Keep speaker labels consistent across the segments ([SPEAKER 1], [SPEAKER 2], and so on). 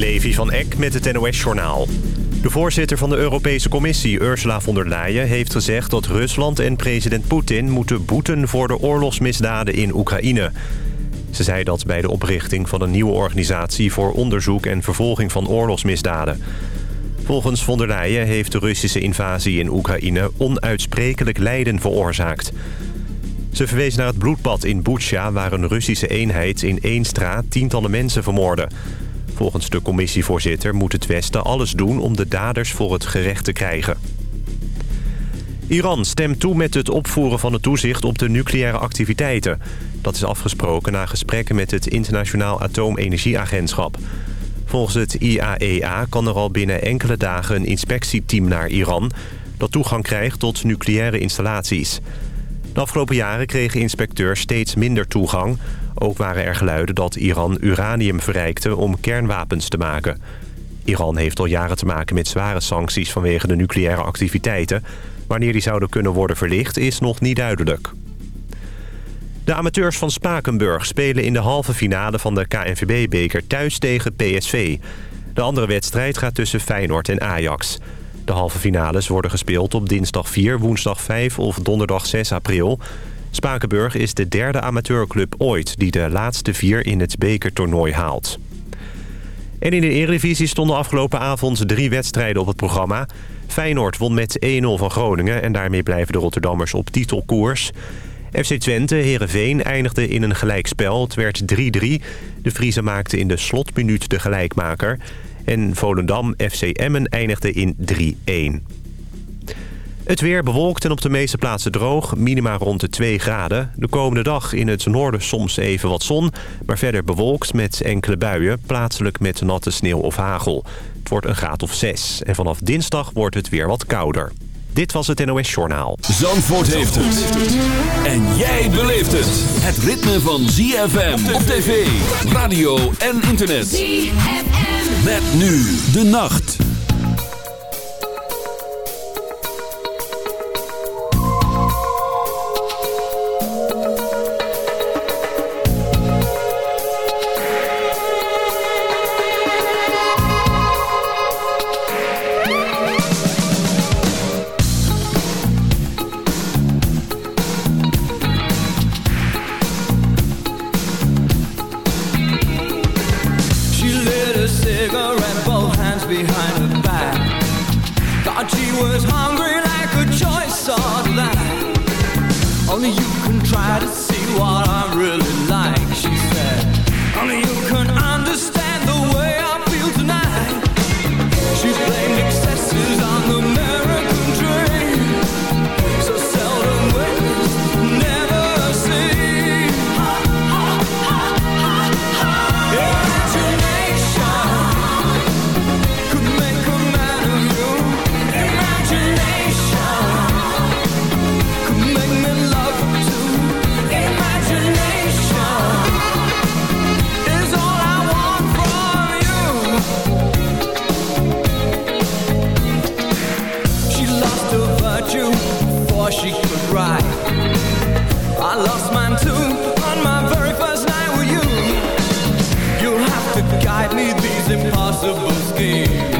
[SPEAKER 1] Levi van Eck met het NOS-journaal. De voorzitter van de Europese Commissie, Ursula von der Leyen... heeft gezegd dat Rusland en president Poetin moeten boeten... voor de oorlogsmisdaden in Oekraïne. Ze zei dat bij de oprichting van een nieuwe organisatie... voor onderzoek en vervolging van oorlogsmisdaden. Volgens von der Leyen heeft de Russische invasie in Oekraïne... onuitsprekelijk lijden veroorzaakt... Ze verwees naar het bloedbad in Butsja... waar een Russische eenheid in één straat tientallen mensen vermoordde. Volgens de commissievoorzitter moet het Westen alles doen... om de daders voor het gerecht te krijgen. Iran stemt toe met het opvoeren van het toezicht op de nucleaire activiteiten. Dat is afgesproken na gesprekken met het Internationaal Atoomenergieagentschap. Volgens het IAEA e kan er al binnen enkele dagen een inspectieteam naar Iran... dat toegang krijgt tot nucleaire installaties. De afgelopen jaren kregen inspecteurs steeds minder toegang. Ook waren er geluiden dat Iran uranium verrijkte om kernwapens te maken. Iran heeft al jaren te maken met zware sancties vanwege de nucleaire activiteiten. Wanneer die zouden kunnen worden verlicht is nog niet duidelijk. De amateurs van Spakenburg spelen in de halve finale van de KNVB-beker thuis tegen PSV. De andere wedstrijd gaat tussen Feyenoord en Ajax. De halve finales worden gespeeld op dinsdag 4, woensdag 5 of donderdag 6 april. Spakenburg is de derde amateurclub ooit die de laatste vier in het bekertoernooi haalt. En in de Eredivisie stonden afgelopen avond drie wedstrijden op het programma. Feyenoord won met 1-0 van Groningen en daarmee blijven de Rotterdammers op titelkoers. FC Twente, Heerenveen eindigde in een gelijkspel. Het werd 3-3. De Friese maakte in de slotminuut de gelijkmaker. En Volendam FC Emmen eindigde in 3-1. Het weer bewolkt en op de meeste plaatsen droog. Minima rond de 2 graden. De komende dag in het noorden soms even wat zon. Maar verder bewolkt met enkele buien. Plaatselijk met natte sneeuw of hagel. Het wordt een graad of 6. En vanaf dinsdag wordt het weer wat kouder. Dit was het NOS Journaal.
[SPEAKER 2] Zandvoort heeft het. En jij beleeft het. Het ritme van ZFM op tv, radio en internet. ZFM. Met nu de nacht.
[SPEAKER 3] guide me these impossible schemes.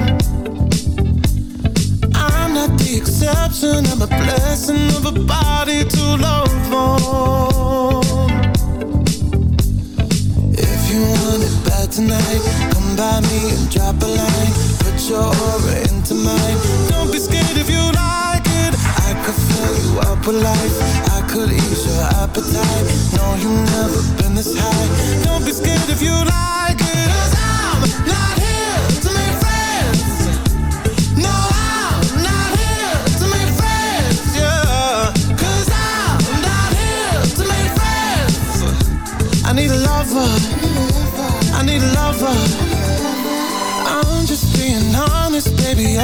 [SPEAKER 4] The exception, I'm a blessing of a body to love on. If you want it bad tonight, come by me and drop a line. Put your aura into mine. Don't be scared if you like it. I could fill you up with life. I could ease your appetite. No, you've never been this high. Don't be scared if you like it. Cause I'm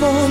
[SPEAKER 5] For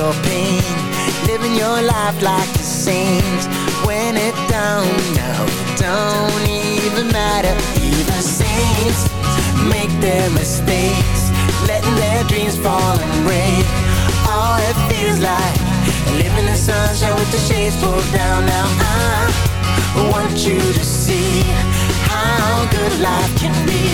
[SPEAKER 4] your
[SPEAKER 3] pain, living your life like a saint. When it don't, no, it don't even matter. Even saints make their mistakes, letting their dreams fall and break. All it feels like living in sunshine with the shades pulled down. Now I want you to see how good life can be.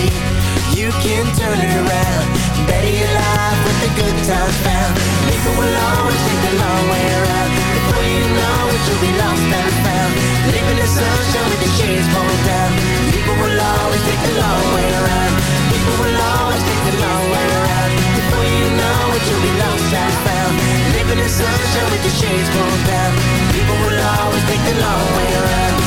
[SPEAKER 3] You can turn it around, better life with the good times found. People will always take the long way around. Before you know it, you'll be lost and found. Living in sunshine with the shades pulled down. People will always take the long way around. People will always take the long way around. Before you know it, you'll be lost and found. Living in sunshine with the shades pulled down. People will always take the long way around.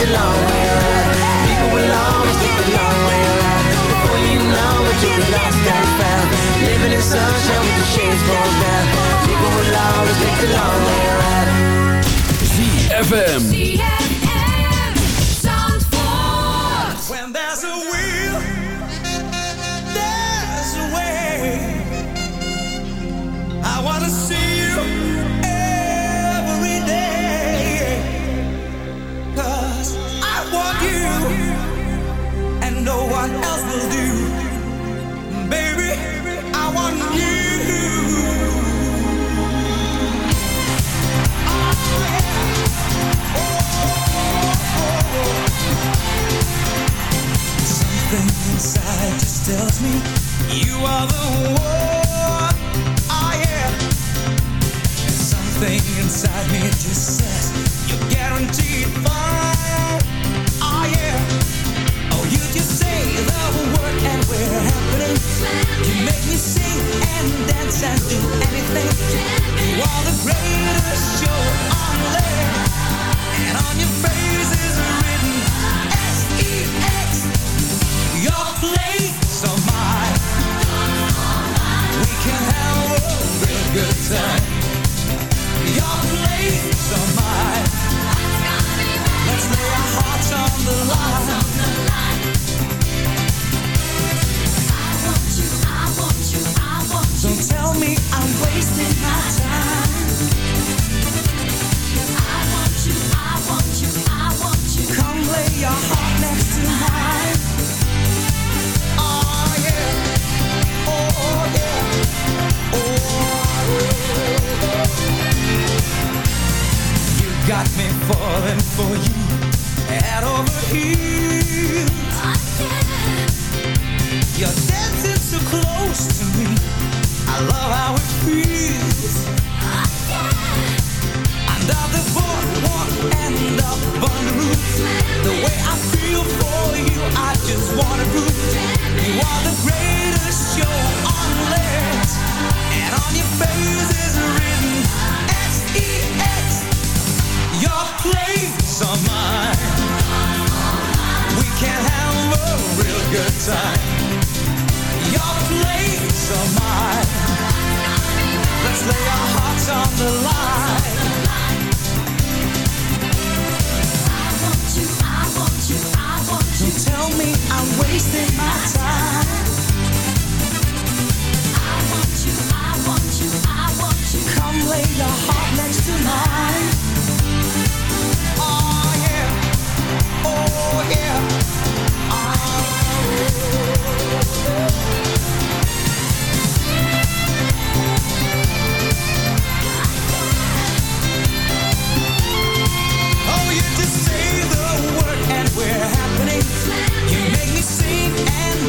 [SPEAKER 6] the
[SPEAKER 3] long way around. People will always take the long way around. Before you know it, you'll be lost and found. Living in sunshine with your shades pulled down. People will always take the long way around.
[SPEAKER 2] ZFM.
[SPEAKER 4] what else will
[SPEAKER 5] do. all mine. We can have a real good time. Your place or mine. Let's lay our hearts on the line. I want you, I want you, I want you. Don't tell me I'm wasting my time.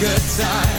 [SPEAKER 5] good time.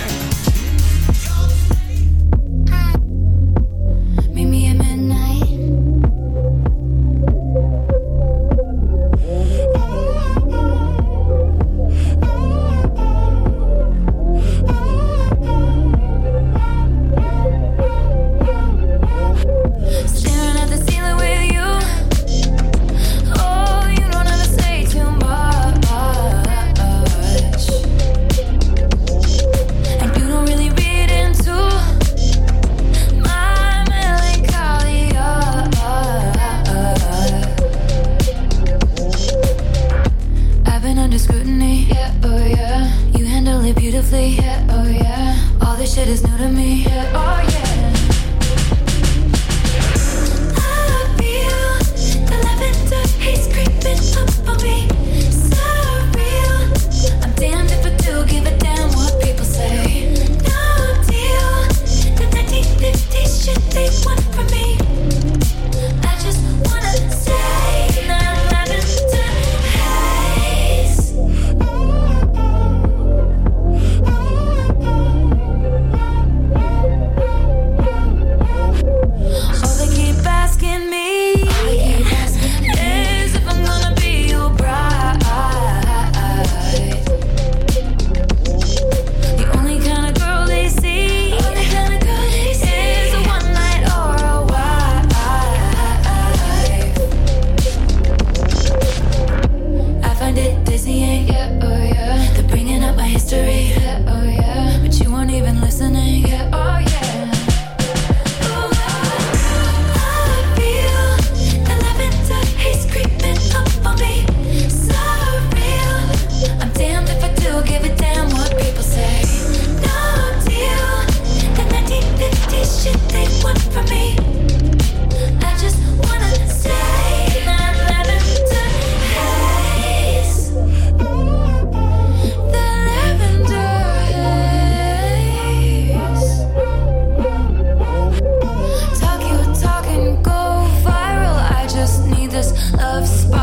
[SPEAKER 7] spot.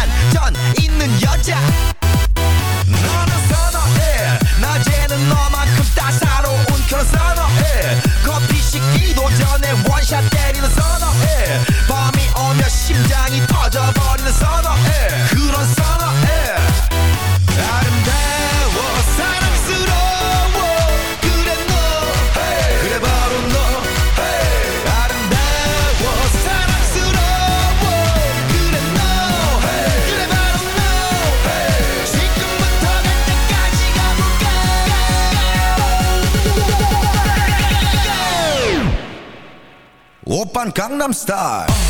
[SPEAKER 7] 반전 있는 여자. 너는 선어해. 낮에는 너만큼 따사로운 그런 선어해. 커피 식기도 전에 원샷 van Gangnam Style.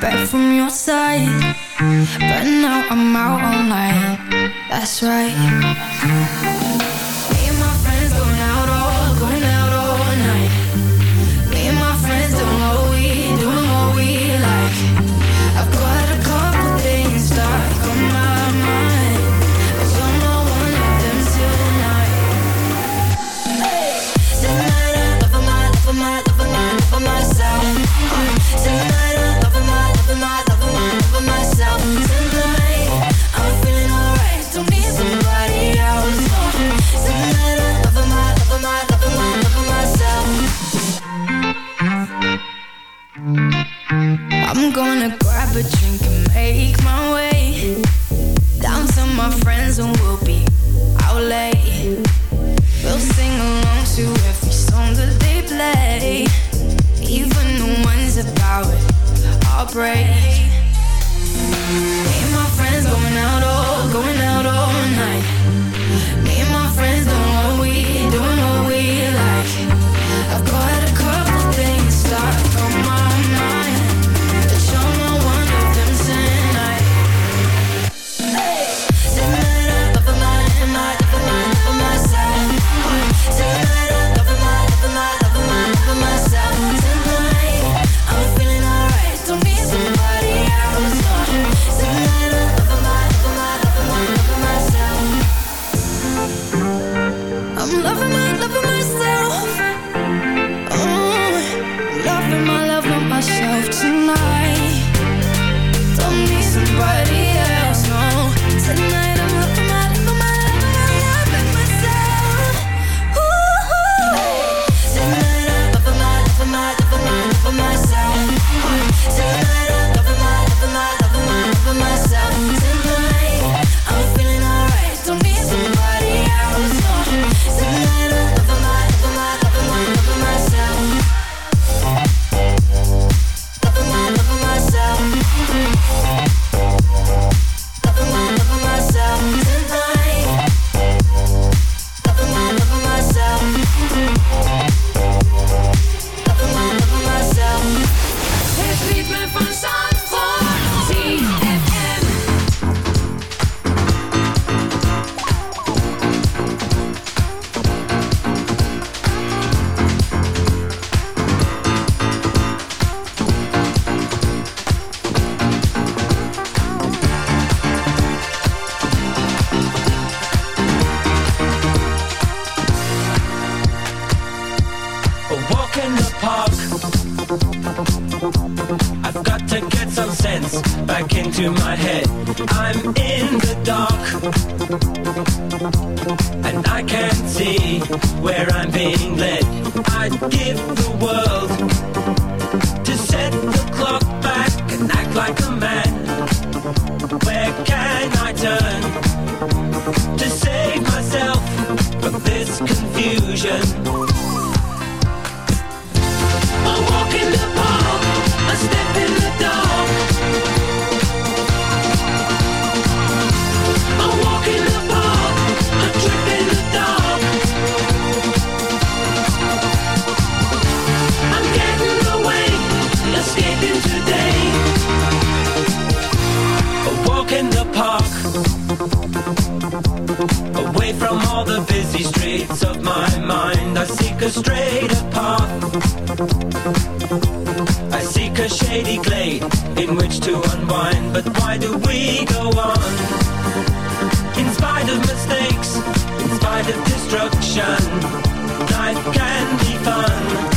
[SPEAKER 8] back from but
[SPEAKER 9] why do we go on? In spite of mistakes, in spite of destruction, life can be fun.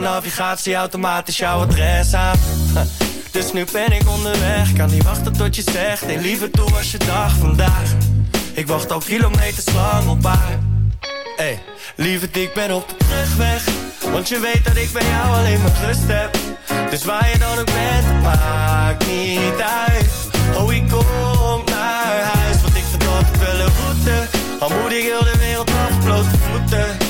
[SPEAKER 10] Navigatie automatisch jouw adres aan. Dus nu ben ik onderweg, kan niet wachten tot je zegt. Hey, liever toe als je dag vandaag. Ik wacht al kilometers lang op haar. Hey, lieverd, ik ben op de terugweg. Want je weet dat ik bij jou alleen maar rust heb. Dus waar je dan ook bent, maakt niet uit. Oh, ik kom naar huis, want ik altijd wel een route. Al moet ik heel de wereld af, blote voeten.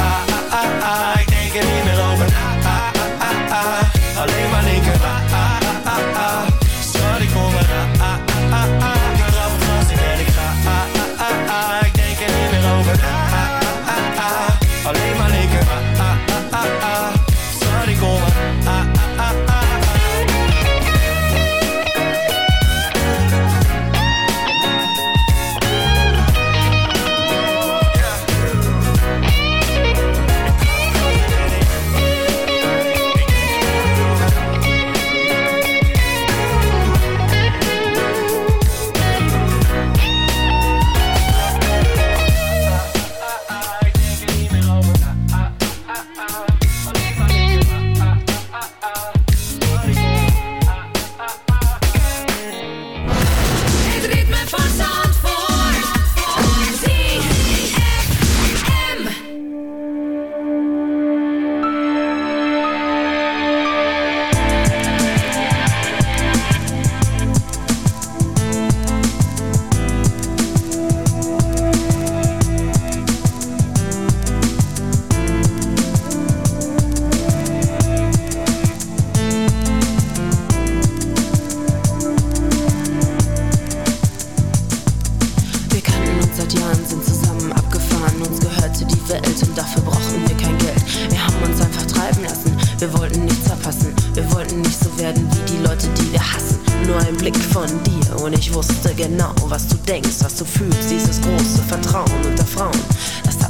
[SPEAKER 11] I, I, I, I can't get enough. Von dir und ich wusste genau, was du denkst, was du fühlst. Dieses große Vertrauen unter Frauen, das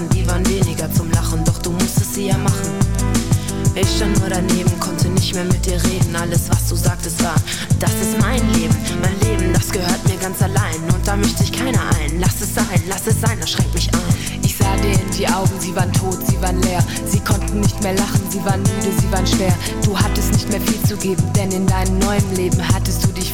[SPEAKER 11] Sachen, die waren weniger zum Lachen. Doch du musstest sie ja machen. Ich stand nur daneben, konnte nicht mehr mit dir reden. Alles, was du sagtest, war, das ist mein Leben. Mein Leben, das gehört mir ganz allein. Und da mischt sich keiner ein. Lass es sein, lass es sein, das schränkt mich ein.
[SPEAKER 7] Ich sah den die Augen, sie waren tot, sie waren leer. Sie konnten nicht mehr lachen, sie waren müde, sie waren schwer. Du hattest nicht mehr viel zu geben, denn in deinem neuen Leben hattest du dich